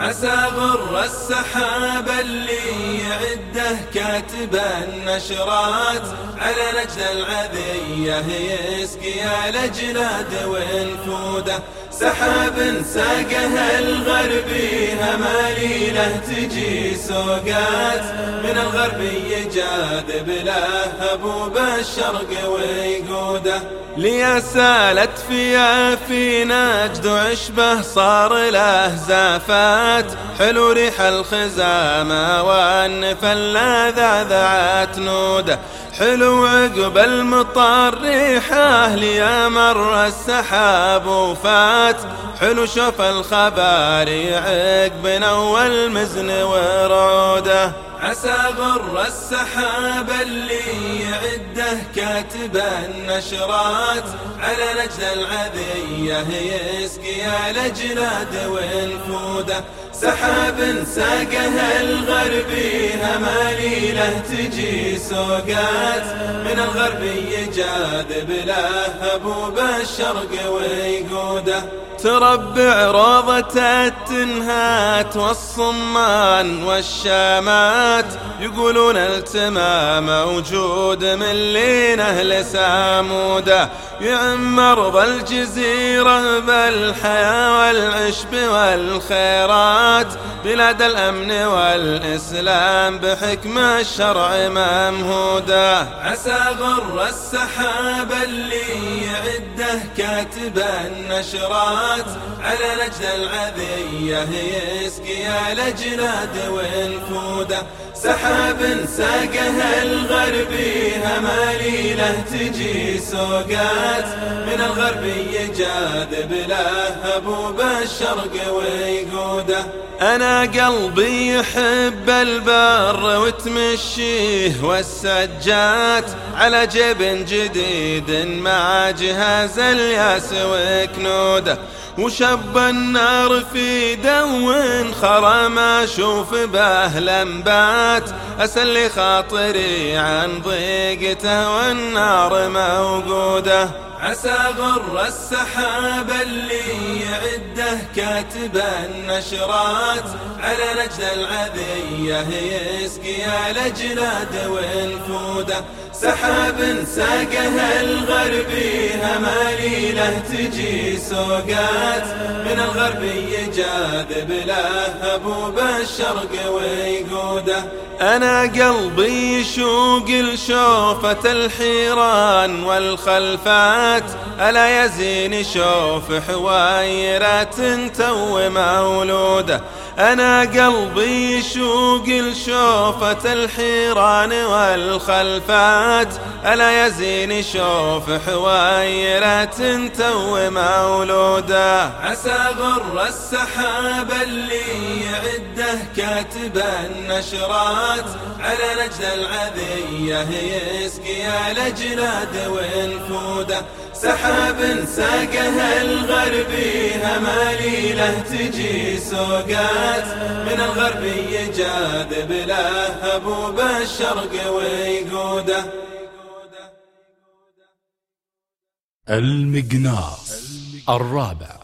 عسى غر السحاب اللي يعده كاتب النشرات على نجد العذية يسقي الأجناد والفودة سحاب ساقها الغربي هماليله تجي سوقات. من الغربي جاذب له هبوب الشرق ويقوده لي سالت فيا في نجد عشبة صار له زافات. حلو ريح الخزامة والنفل ذعذعت نودة. حلو عقب المطر ريحه لي مر السحاب وفات. حلو شوف الخباري عقبنا والمزن ورعوده عسى غر السحاب اللي يعده كاتب النشرات. على نجد العذية يسقي الأجناد والفودة. سحاب ساقها الغربي هماليله تجي سوقات. من الغربي جاذب له هبوب الشرق ويقوده تربع روضة التنهات والصمان والشامات يقولون التمام موجود من لين أهل سامودة. يعمر ذا الجزيرة بالحياة والعشب والخيرات بلاد الأمن والإسلام بحكم الشرع ممهودة. عسى غر السحاب اللي يعده كاتب النشرات على نجد العذية يسقي الأجناد والفودة. سحاب ساقها الغربي هماليله تجي سوقات. من الغربي جاذب له هبوب الشرق ويقوده أنا قلبي يحب البر وتمشيه والسجات. على جبن جديد مع جهاز الياس وكنوده. وشب النار في دو خرى ما أشوف به لمبات اسلي خاطري عن ضيقته والنار موجودة. عسى غر السحاب اللي يعده كاتب النشرات. على نجد العذية يسقي الأجناد والفودة. سحاب ساقها الغربي هماليله تجي سوقات. من الغربي جاذب له هبوب الشرق ويقوده أنا قلبي يشوق لشوفة الحيران والخلفات. ألا يزين شوف حوايرة تو مولودة. أنا قلبي يشوق لشوفة الحيران والخلفات. ألا يزين شوف حوايرة تو مولودة. عسى غر السحاب اللي يعده كاتب النشرات على نجد العذية يسقي الأجناد والفودة سحاب ساقها الغربي هماليله تجي سوقات. من الغربي جاذب له هبوب الشرق ويقوده المقناص الرابع.